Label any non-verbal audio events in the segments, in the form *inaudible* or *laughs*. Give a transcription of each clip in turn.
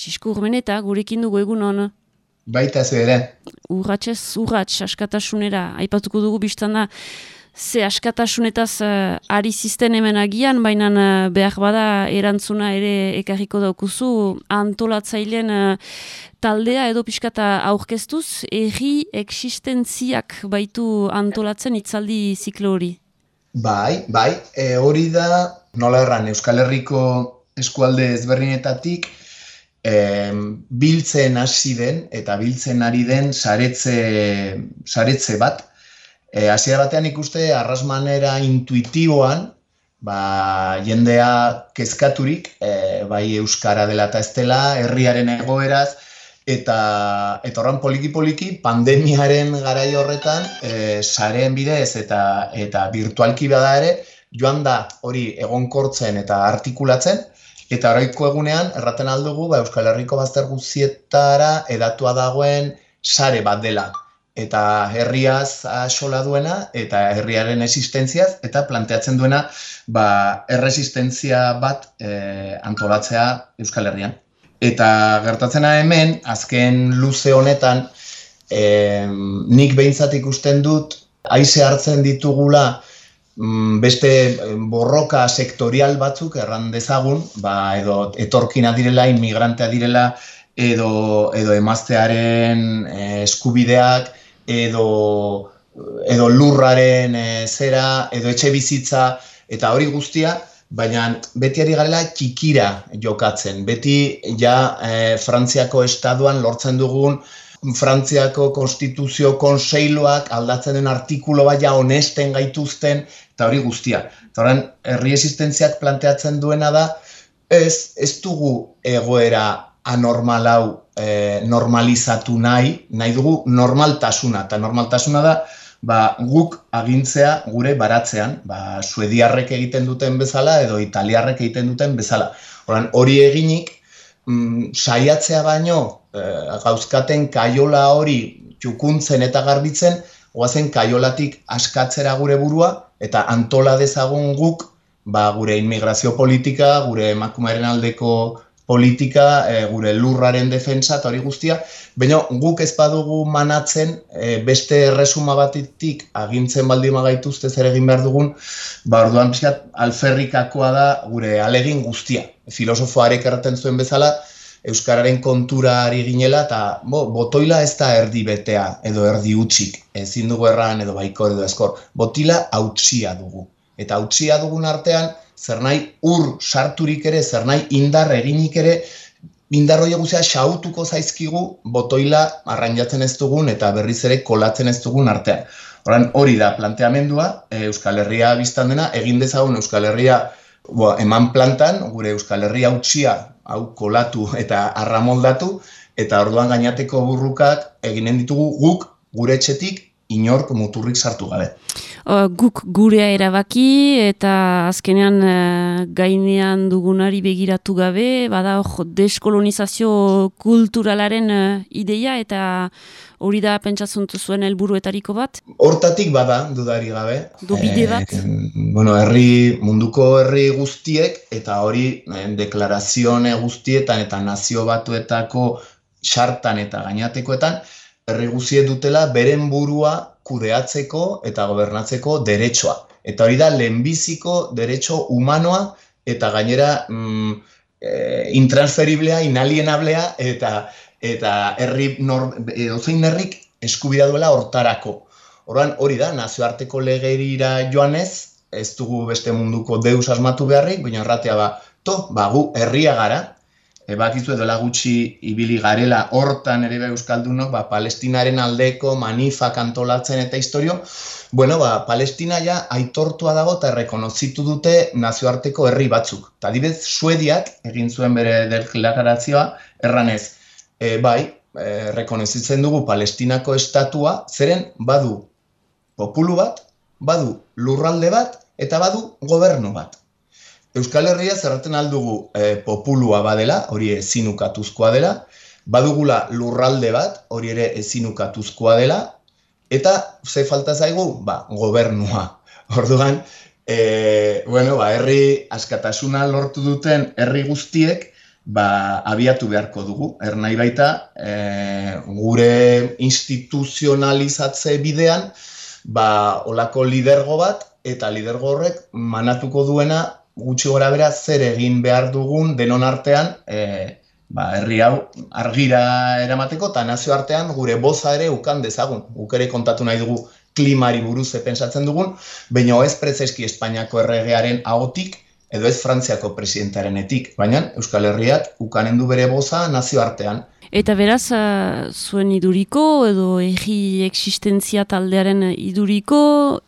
Francisco Urmeneta, gurekin dugu egun hon. Baita zu ere. Urratxez, urratx, askatasunera, aipatuko dugu biztan da, ze askatasunetaz uh, ari zisten hemen agian, baina uh, behar bada erantzuna ere ekarriko daukuzu, antolatzailean uh, taldea edo pixkata aurkeztuz, erri existentziak baitu antolatzen itzaldi ziklo hori. Bai, bai, e, hori da, nola erran, Euskal Herriko eskualde ezberdinetatik e, biltzen hasi den eta biltzen ari den saretze, saretze bat. E, batean ikuste arrasmanera intuitiboan, ba, jendea kezkaturik, e, bai Euskara dela eta ez dela, herriaren egoeraz, eta eta horren poliki-poliki pandemiaren garai horretan e, sareen bidez eta eta virtualki bada ere joan da hori egonkortzen eta artikulatzen Eta horreiko egunean, erraten aldugu, ba, Euskal Herriko bazter guzietara edatua dagoen sare bat dela. Eta herriaz asola duena, eta herriaren existentziaz, eta planteatzen duena ba, erresistentzia bat e, antolatzea Euskal Herrian. Eta gertatzena hemen, azken luze honetan, e, nik behintzat ikusten dut, haize hartzen ditugula, beste eh, borroka sektorial batzuk erran dezagun, ba, edo etorkina direla, inmigrantea direla, edo, edo emaztearen eh, eskubideak, edo, edo lurraren eh, zera, edo etxe bizitza, eta hori guztia, baina beti ari garela txikira jokatzen. Beti ja Frantziako estaduan lortzen dugun Frantziako konstituzio konseiloak aldatzen den artikulo baina honesten gaituzten eta hori guztia. Eta herri existentziak planteatzen duena da, ez, ez dugu egoera anormal e, normalizatu nahi, nahi dugu normaltasuna, eta normaltasuna da, ba, guk agintzea gure baratzean, ba, suediarrek egiten duten bezala, edo italiarrek egiten duten bezala. Horan, hori eginik, mm, saiatzea baino, gauzkaten kaiola hori txukuntzen eta garbitzen, oazen kaiolatik askatzera gure burua, eta antola dezagun guk, ba, gure inmigrazio politika, gure emakumearen aldeko politika, e, gure lurraren defensa eta hori guztia, baina guk ez badugu manatzen e, beste erresuma batitik agintzen baldin magaituzte zer egin behar dugun, ba, orduan pixkat alferrikakoa da gure alegin guztia. Filosofoarek erraten zuen bezala, Euskararen kontura ari ginela, eta bo, botoila ez da erdi betea edo erdi utxik, ezin dugu erran edo baiko edo eskor, botila hautsia dugu. Eta hautsia dugun artean, zer nahi ur sarturik ere, zer nahi indar eginik ere, indar hori guzea xautuko zaizkigu botoila arrainatzen ez dugun eta berriz ere kolatzen ez dugun artean. Horan hori da planteamendua, e, Euskal Herria biztan dena, egin dezagun Euskal Herria eman plantan, gure Euskal Herria hautsia hau kolatu eta arramoldatu, eta orduan gainateko burrukak eginen ditugu guk gure etxetik inork muturrik sartu gabe. Guk gurea erabaki eta azkenean uh, gainean dugunari begiratu gabe, bada hor deskolonizazio kulturalaren uh, ideia eta hori da pentsatzen zuen helburuetariko bat? Hortatik bada, dudari gabe. Du bide bat? E, bueno, herri, munduko herri guztiek, eta hori e, deklarazione guztietan eta nazio batuetako sartan eta gainatekoetan, herri guztiek dutela beren burua kudeatzeko eta gobernatzeko derechoa. Eta hori da, lehenbiziko derecho humanoa eta gainera mm, e, intransferiblea, inalienablea eta eta herri edozein herrik eskubida duela hortarako. Orduan hori da nazioarteko legerira joanez, ez dugu beste munduko deus asmatu beharrik, baina erratea ba, to, ba gu herria gara, e, bakizu edo gutxi ibili garela hortan ere euskaldunok, ba, Palestinaren aldeko manifak antolatzen eta historio, bueno, ba, Palestina ja aitortua dago eta errekonozitu dute nazioarteko herri batzuk. Ta dibez, Suediak egin zuen bere deklaratzioa erranez, e, bai, e, rekonezitzen dugu Palestinako estatua, zeren badu populu bat, badu lurralde bat, eta badu gobernu bat. Euskal Herria zerraten aldugu e, populua badela, hori ezinukatuzkoa dela, badugula lurralde bat, hori ere ezinukatuzkoa dela, eta ze falta zaigu? Ba, gobernua. *laughs* Orduan, e, bueno, ba, herri askatasuna lortu duten herri guztiek, ba, abiatu beharko dugu. Er nahi baita, e, gure instituzionalizatze bidean, ba, olako lidergo bat, eta lidergo horrek manatuko duena gutxi gora bera zer egin behar dugun denon artean, e, ba, herri hau argira eramateko, eta nazio artean gure boza ere ukan dezagun. Guk kontatu nahi dugu klimari buruz pensatzen dugun, baina ez prezeski Espainiako erregearen ahotik, edo ez Frantziako presidentaren etik, baina Euskal Herriak ukanen du bere boza nazio artean. Eta beraz, uh, zuen iduriko edo egi existentzia taldearen iduriko,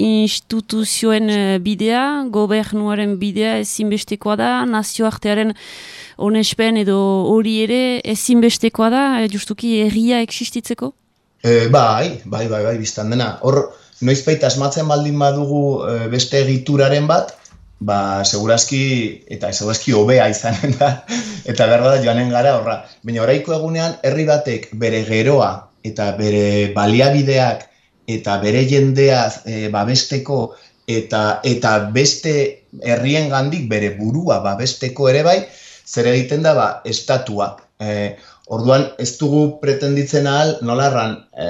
instituzioen eh, bidea, gobernuaren bidea ezinbestekoa da, nazioartearen onespen edo hori ere ezinbestekoa da, eh, justuki egia existitzeko? E, bai, bai, bai, bai, biztan dena. Hor, noizpait asmatzen baldin badugu beste egituraren bat, ba, segurazki, eta segurazki hobea izanen da, eta behar da joanen gara horra. Baina oraiko egunean, herri batek bere geroa eta bere baliabideak eta bere jendea e, babesteko eta eta beste herrien gandik bere burua babesteko ere bai, zer egiten da ba, estatua. E, orduan, ez dugu pretenditzen ahal, nolarran, e,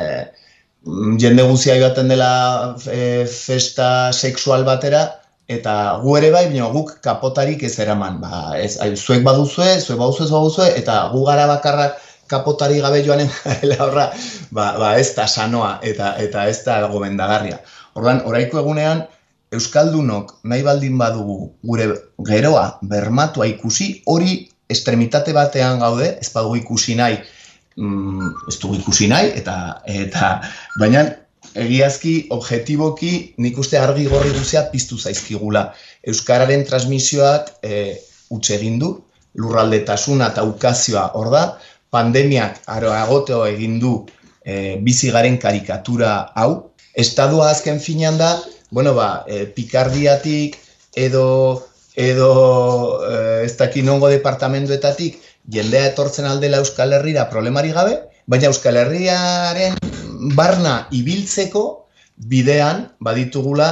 jende guzia joaten dela e, festa sexual batera, eta gu ere bai, baina guk kapotarik ez eraman. Ba, ez, zuek baduzue, zuek baduzue, zuek baduzue, eta gu gara bakarrak kapotari gabe joanen *laughs* garela horra, ba, ba ez da sanoa eta eta ez da gomendagarria. Ordan oraiko egunean, Euskaldunok nahi baldin badugu gure geroa bermatua ikusi, hori estremitate batean gaude, ez badugu ikusi nahi, mm, ez dugu ikusi nahi, eta, eta baina egiazki, objetiboki, nik uste argi gorri guzea piztu zaizkigula. Euskararen transmisioak e, utxe egin du, lurraldetasuna eta ukazioa hor da, pandemiak aroagoteo egin du e, bizi garen karikatura hau. Estadua azken finean da, bueno ba, e, pikardiatik edo edo e, ez dakit nongo departamentuetatik jendea etortzen aldela Euskal Herrira problemari gabe, baina Euskal Herriaren barna ibiltzeko bidean baditugula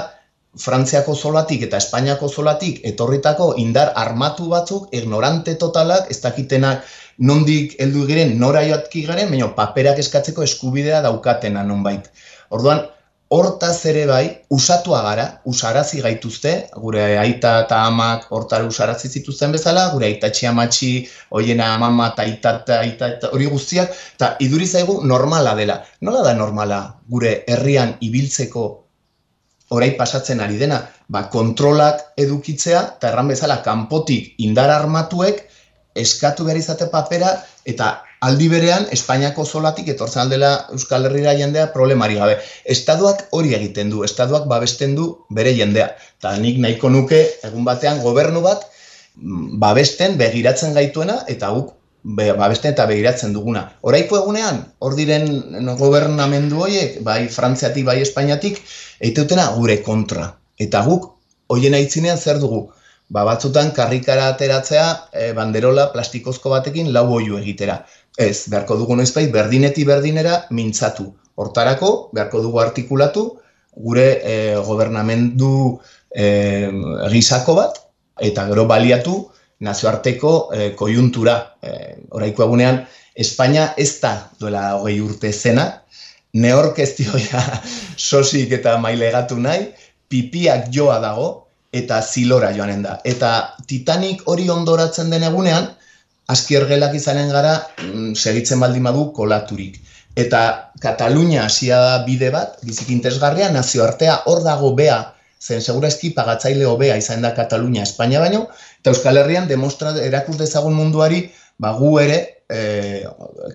Frantziako zolatik eta Espainiako zolatik etorritako indar armatu batzuk, ignorante totalak, ez dakitenak nondik heldu giren, nora joatki garen, baina paperak eskatzeko eskubidea daukatena nonbait. Orduan, hortaz ere bai, usatua gara, usarazi gaituzte, gure aita eta amak hortar usarazi zituzten bezala, gure aita txiamatxi, oiena amama eta aita eta aita hori guztiak, eta iduri zaigu normala dela. Nola da normala gure herrian ibiltzeko orai pasatzen ari dena? Ba, kontrolak edukitzea, eta erran bezala, kanpotik indar armatuek, eskatu behar izate papera, eta aldi berean Espainiako zolatik etortzen aldela Euskal Herriera jendea problemari gabe. Estaduak hori egiten du, estaduak babesten du bere jendea. Eta nik nahiko nuke egun batean gobernu bat mm, babesten begiratzen gaituena eta guk babesten eta begiratzen duguna. Oraiko egunean, hor diren gobernamendu horiek, bai Frantziatik, bai Espainiatik, eiteutena gure kontra. Eta guk, hoien aitzinean zer dugu? Ba, batzutan karrikara ateratzea e, banderola plastikozko batekin lau oiu egitera. Ez, beharko dugu noizbait berdineti berdinera mintzatu. Hortarako, beharko dugu artikulatu, gure e, gobernamendu e, gizako bat, eta gero baliatu nazioarteko e, kojuntura. E, oraiko egunean, Espainia ez da duela hogei urte zena, neork ez dioia *laughs* sosik eta mailegatu nahi, pipiak joa dago, eta zilora joanen da. Eta Titanic hori ondoratzen den egunean, azkiergelak izanen gara mm, segitzen baldin badu kolaturik. Eta Katalunia hasia da bide bat, bizik interesgarria, nazioartea hor dago bea, zen segurazki pagatzaile hobea izan da Katalunia Espainia baino, eta Euskal Herrian demostra erakus dezagun munduari, ba gu ere e,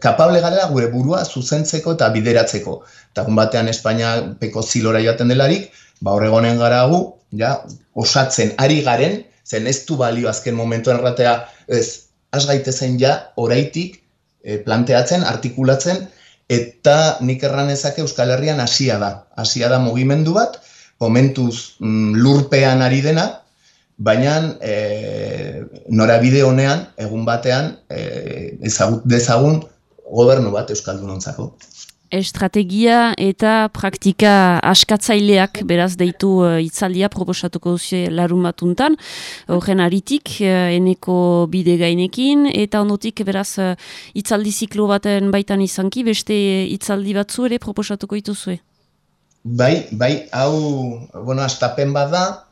kapable garela gure burua zuzentzeko eta bideratzeko. Eta batean Espainia peko zilora joaten delarik, ba horregonen gara gu, ja, osatzen ari garen, zen ez du balio azken momentu erratea, ez, has gaitezen ja oraitik e, planteatzen, artikulatzen, eta nik erran ezake Euskal Herrian hasia da. Hasia da mugimendu bat, momentuz mm, lurpean ari dena, baina e, norabide honean, egun batean, e, ezagut dezagun gobernu bat Euskaldunontzako. Estrategia eta praktika askatzaileak beraz deitu uh, itzaldia proposatuko duzie larun batuntan, horren aritik, uh, eneko bide gainekin, eta ondotik beraz uh, itzaldi ziklo baten baitan izanki, beste itzaldi batzu ere proposatuko dituzue. Bai, bai, hau, bueno, astapen bada,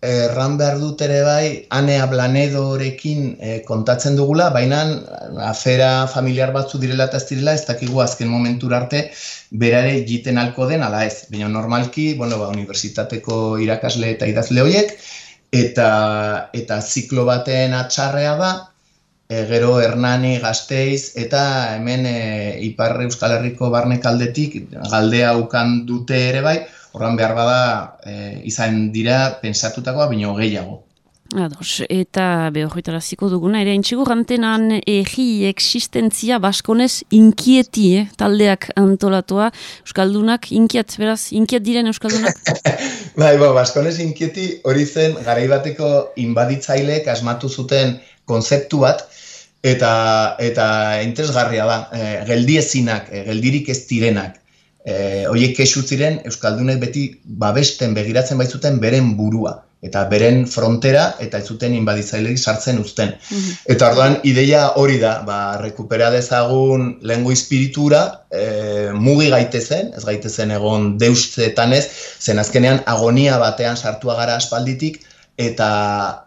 erran behar dut ere bai, anea blanedorekin e, kontatzen dugula, baina afera familiar batzu direla eta ez direla, ez dakigu azken momentur arte berare jiten alko den, ala ez. Baina normalki, bueno, ba, universitateko irakasle eta idazle horiek, eta, eta ziklo baten atxarrea da, e, gero Hernani, Gasteiz, eta hemen e, Ipar Euskal Herriko barnekaldetik galdea ukan dute ere bai, horran behar bada e, izan dira pensatutakoa bino gehiago. Ados, eta behorretara ziko duguna, ere entxigo rantenan egi existentzia baskonez inkieti, eh, taldeak antolatua, Euskaldunak, inkiet, beraz, inkiet diren Euskaldunak? *laughs* bai, bo, baskonez inkieti hori zen garaibateko inbaditzaileek asmatu zuten konzeptu bat, eta, eta interesgarria da, e, geldiezinak, e, geldirik ez direnak, e, oiek kesu ziren Euskaldunek beti babesten begiratzen baitzuten beren burua eta beren frontera eta ez zuten inbaditzaileik sartzen uzten. Mhm. Eta orduan ideia hori da, ba, rekupera dezagun lengu espiritura, e, mugi gaitezen, ez gaitezen egon deustzetan ez, zen azkenean agonia batean sartua gara aspalditik, eta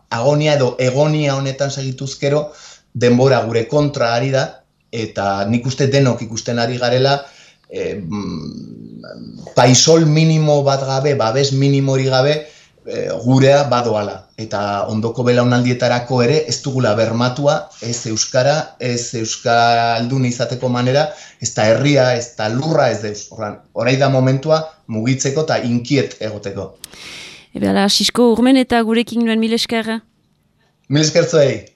agonia edo egonia honetan segituzkero, denbora gure kontra ari da, eta nik uste denok ikusten ari garela, e, paisol minimo bat gabe, babes minimori gabe, e, gurea badoala. Eta ondoko belaunaldietarako ere ez dugula bermatua, ez euskara, ez euskaldun izateko manera, ez da herria, ez da lurra, ez deus. Horai da momentua mugitzeko eta inkiet egoteko. Ebe ala, Sisko Urmen eta gurekin nuen mil eskerra? Mil eskertzuei.